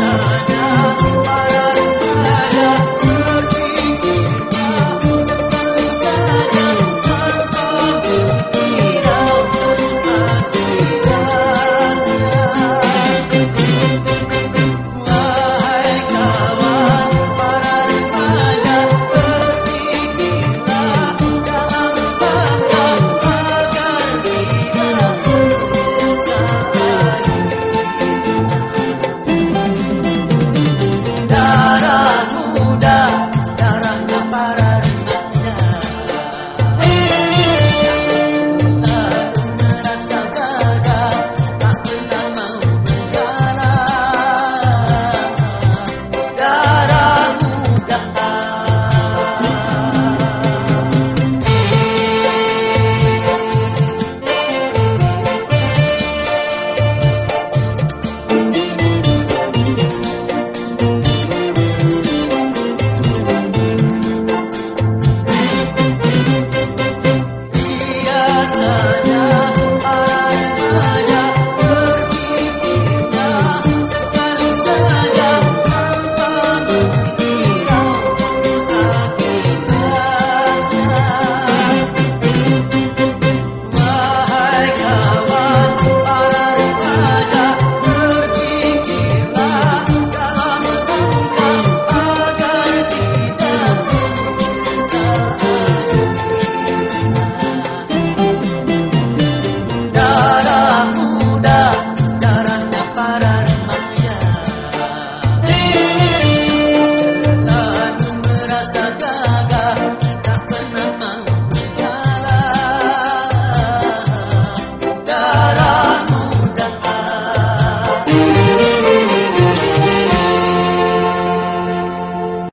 sun.